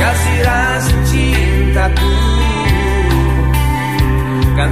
kasih rasa cintaku. Kan